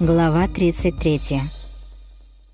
Глава 33.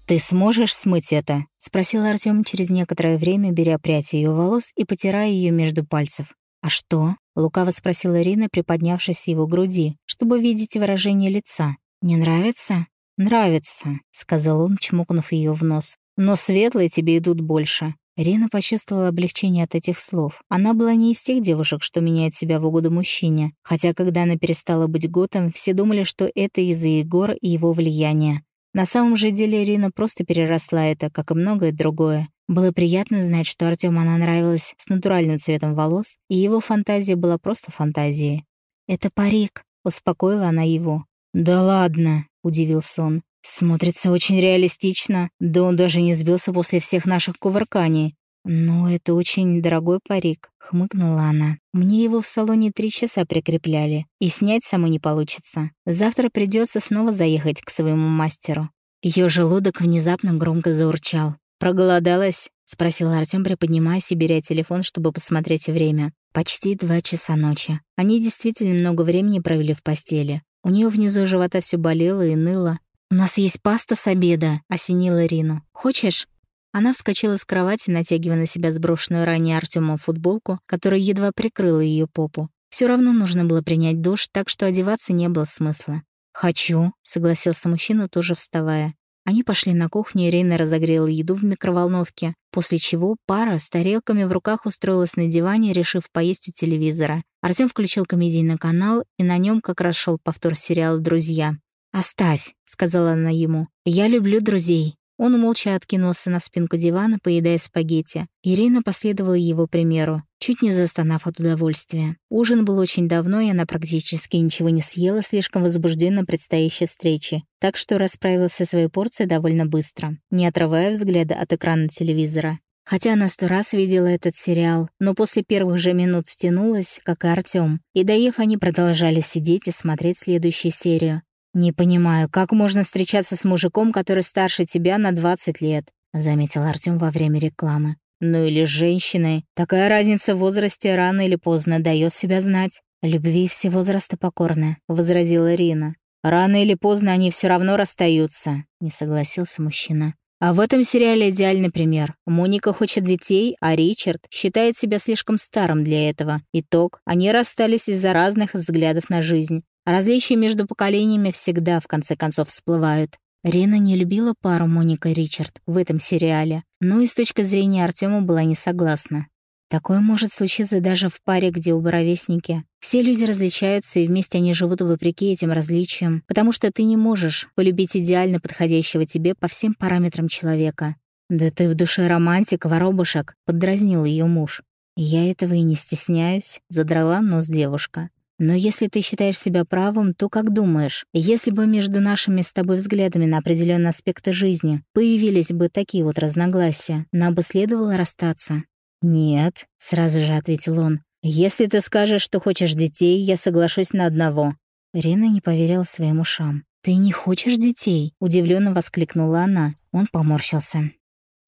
«Ты сможешь смыть это?» — спросил Артём через некоторое время, беря прядь ее волос и потирая ее между пальцев. «А что?» — лукаво спросила Ирина, приподнявшись с его груди, чтобы видеть выражение лица. «Не нравится?» «Нравится», — сказал он, чмокнув ее в нос. «Но светлые тебе идут больше. Рена почувствовала облегчение от этих слов. Она была не из тех девушек, что меняет себя в угоду мужчине. Хотя, когда она перестала быть готом, все думали, что это из-за Егора и его влияния. На самом же деле Ирина просто переросла это, как и многое другое. Было приятно знать, что Артёму она нравилась с натуральным цветом волос, и его фантазия была просто фантазией. «Это парик», — успокоила она его. «Да ладно», — удивился он. Смотрится очень реалистично. Да он даже не сбился после всех наших кувырканий. «Ну, это очень дорогой парик», — хмыкнула она. «Мне его в салоне три часа прикрепляли, и снять самой не получится. Завтра придется снова заехать к своему мастеру». Ее желудок внезапно громко заурчал. «Проголодалась?» — спросил Артём, приподнимаясь и беря телефон, чтобы посмотреть время. Почти два часа ночи. Они действительно много времени провели в постели. У нее внизу живота все болело и ныло, «У нас есть паста с обеда», — осенила Рину. «Хочешь?» Она вскочила с кровати, натягивая на себя сброшенную ранее Артёмом футболку, которая едва прикрыла ее попу. Все равно нужно было принять душ, так что одеваться не было смысла. «Хочу», — согласился мужчина, тоже вставая. Они пошли на кухню, и Рейна разогрела еду в микроволновке, после чего пара с тарелками в руках устроилась на диване, решив поесть у телевизора. Артём включил комедийный канал, и на нем как раз шел повтор сериала «Друзья». «Оставь», — сказала она ему. «Я люблю друзей». Он молча откинулся на спинку дивана, поедая спагетти. Ирина последовала его примеру, чуть не застонав от удовольствия. Ужин был очень давно, и она практически ничего не съела, слишком возбужденно предстоящей встрече, так что расправилась со своей порцией довольно быстро, не отрывая взгляда от экрана телевизора. Хотя она сто раз видела этот сериал, но после первых же минут втянулась, как и Артём. И доев, они продолжали сидеть и смотреть следующую серию. «Не понимаю, как можно встречаться с мужиком, который старше тебя на 20 лет?» — заметил Артём во время рекламы. «Ну или с женщиной. Такая разница в возрасте рано или поздно даёт себя знать». «Любви все возраста покорны», — возразила Рина. «Рано или поздно они всё равно расстаются», — не согласился мужчина. А в этом сериале идеальный пример. Моника хочет детей, а Ричард считает себя слишком старым для этого. Итог. Они расстались из-за разных взглядов на жизнь. Различия между поколениями всегда, в конце концов, всплывают. Рена не любила пару Моника и Ричард в этом сериале, но и с точки зрения Артема была не согласна. Такое может случиться даже в паре, где оба ровесники. Все люди различаются, и вместе они живут вопреки этим различиям, потому что ты не можешь полюбить идеально подходящего тебе по всем параметрам человека. «Да ты в душе романтик, воробушек», — поддразнил ее муж. «Я этого и не стесняюсь», — задрала нос девушка. Но если ты считаешь себя правым, то как думаешь, если бы между нашими с тобой взглядами на определенные аспекты жизни появились бы такие вот разногласия, нам бы следовало расстаться? «Нет», — сразу же ответил он. «Если ты скажешь, что хочешь детей, я соглашусь на одного». Рина не поверила своим ушам. «Ты не хочешь детей?» — удивленно воскликнула она. Он поморщился.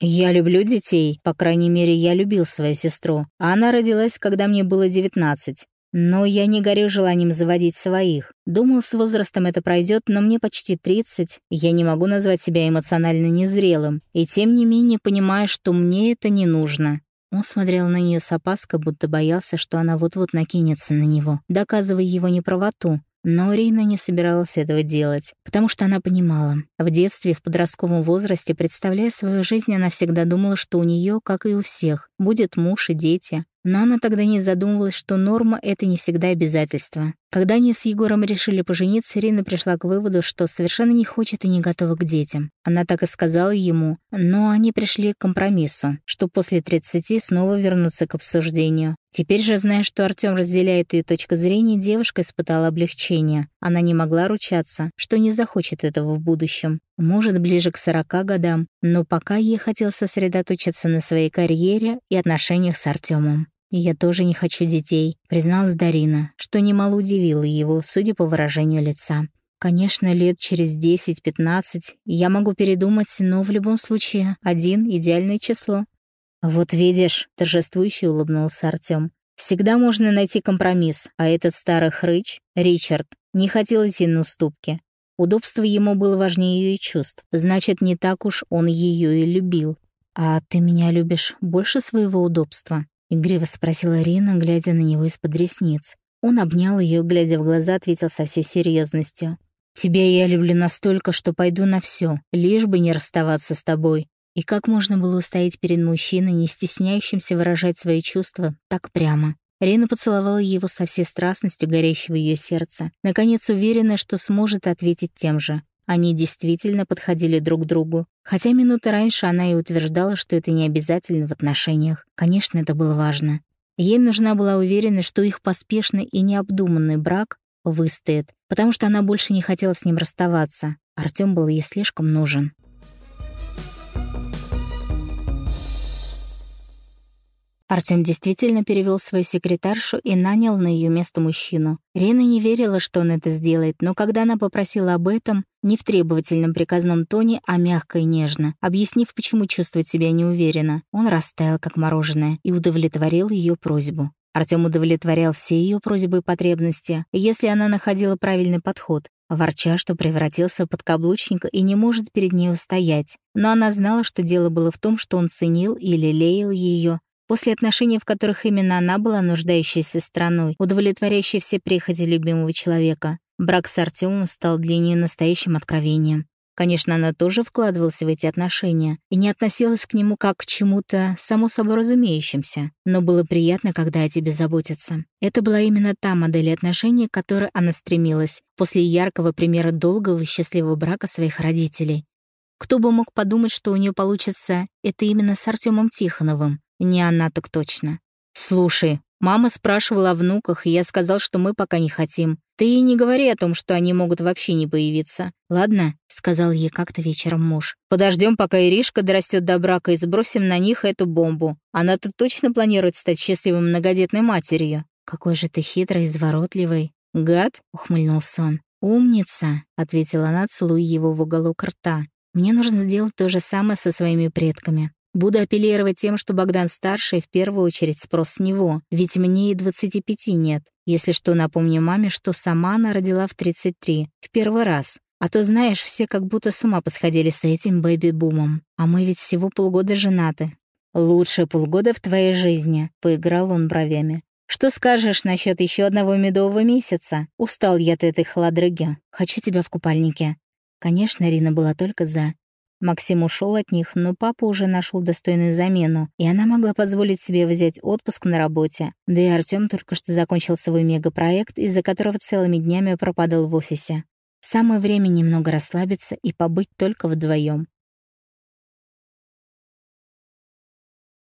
«Я люблю детей, по крайней мере, я любил свою сестру. Она родилась, когда мне было девятнадцать. Но я не горю желанием заводить своих. Думал, с возрастом это пройдет, но мне почти 30. Я не могу назвать себя эмоционально незрелым. И тем не менее понимаю, что мне это не нужно. Он смотрел на нее с опаской, будто боялся, что она вот-вот накинется на него, доказывая его неправоту. Но Рина не собиралась этого делать, потому что она понимала. В детстве, в подростковом возрасте, представляя свою жизнь, она всегда думала, что у нее, как и у всех, будет муж и дети. Но она тогда не задумывалась, что норма — это не всегда обязательство. Когда они с Егором решили пожениться, Ирина пришла к выводу, что совершенно не хочет и не готова к детям. Она так и сказала ему, но они пришли к компромиссу, что после 30 снова вернуться к обсуждению. Теперь же, зная, что Артём разделяет ее точку зрения, девушка испытала облегчение. Она не могла ручаться, что не захочет этого в будущем. Может, ближе к 40 годам, но пока ей хотелось сосредоточиться на своей карьере и отношениях с Артёмом. «Я тоже не хочу детей», — призналась Дарина, что немало удивило его, судя по выражению лица. «Конечно, лет через 10-15 я могу передумать, но в любом случае один — идеальное число». «Вот видишь», — торжествующе улыбнулся Артём. «Всегда можно найти компромисс, а этот старый хрыч, Ричард, не хотел идти на уступки. Удобство ему было важнее ее чувств. Значит, не так уж он ее и любил. «А ты меня любишь больше своего удобства?» — игриво спросила Рина, глядя на него из-под ресниц. Он обнял ее, глядя в глаза, ответил со всей серьезностью. «Тебя я люблю настолько, что пойду на все, лишь бы не расставаться с тобой». И как можно было устоять перед мужчиной, не стесняющимся выражать свои чувства так прямо? Рина поцеловала его со всей страстностью горящего ее сердца, наконец уверенная, что сможет ответить тем же. Они действительно подходили друг к другу. Хотя минуты раньше она и утверждала, что это не обязательно в отношениях. Конечно, это было важно. Ей нужна была уверенность, что их поспешный и необдуманный брак выстоит, потому что она больше не хотела с ним расставаться. Артём был ей слишком нужен. Артём действительно перевёл свою секретаршу и нанял на её место мужчину. Рена не верила, что он это сделает, но когда она попросила об этом, не в требовательном приказном тоне, а мягко и нежно, объяснив, почему чувствует себя неуверенно, он растаял, как мороженое, и удовлетворил её просьбу. Артём удовлетворял все её просьбы и потребности, если она находила правильный подход, ворча, что превратился в подкаблучника и не может перед ней устоять. Но она знала, что дело было в том, что он ценил и лелеял её, После отношений, в которых именно она была нуждающейся страной, удовлетворяющей все приходи любимого человека, брак с Артемом стал для нее настоящим откровением. Конечно, она тоже вкладывалась в эти отношения и не относилась к нему как к чему-то само собой разумеющимся, но было приятно, когда о тебе заботятся. Это была именно та модель отношений, к которой она стремилась после яркого примера долгого и счастливого брака своих родителей. Кто бы мог подумать, что у нее получится это именно с Артемом Тихоновым, не она так точно. Слушай, мама спрашивала о внуках, и я сказал, что мы пока не хотим. Ты ей не говори о том, что они могут вообще не появиться. Ладно? Сказал ей как-то вечером муж. Подождем, пока Иришка дорастет до брака и сбросим на них эту бомбу. Она-то точно планирует стать счастливой многодетной матерью. Какой же ты хитрый, изворотливый. Гад? Ухмыльнулся он. «Умница», — ответила она, целуя его в уголок рта. «Мне нужно сделать то же самое со своими предками. Буду апеллировать тем, что Богдан старший, в первую очередь спрос с него, ведь мне и 25 нет. Если что, напомню маме, что сама она родила в 33, в первый раз. А то, знаешь, все как будто с ума посходили с этим бэби-бумом. А мы ведь всего полгода женаты. «Лучшие полгода в твоей жизни», — поиграл он бровями. «Что скажешь насчет еще одного медового месяца? Устал я от этой холодрыги. Хочу тебя в купальнике». Конечно, Рина была только за. Максим ушел от них, но папа уже нашел достойную замену, и она могла позволить себе взять отпуск на работе. Да и Артём только что закончил свой мегапроект, из-за которого целыми днями пропадал в офисе. Самое время немного расслабиться и побыть только вдвоем.